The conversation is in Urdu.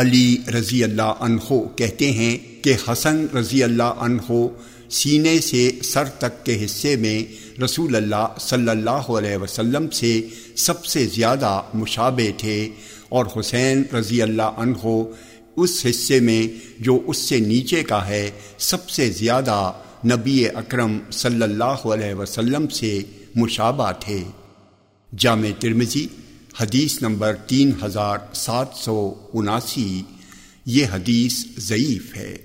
علی رضی اللہ عنہ کہتے ہیں کہ حسن رضی اللہ عنہ سینے سے سر تک کے حصے میں رسول اللہ صلی اللہ علیہ وسلم سے سب سے زیادہ مشابہ تھے اور حسین رضی اللہ عنہ اس حصے میں جو اس سے نیچے کا ہے سب سے زیادہ نبی اکرم صلی اللہ علیہ وسلم سے مشابہ تھے۔ جامع ترمزی حدیث نمبر تین ہزار سات سو اناسی یہ حدیث ضعیف ہے۔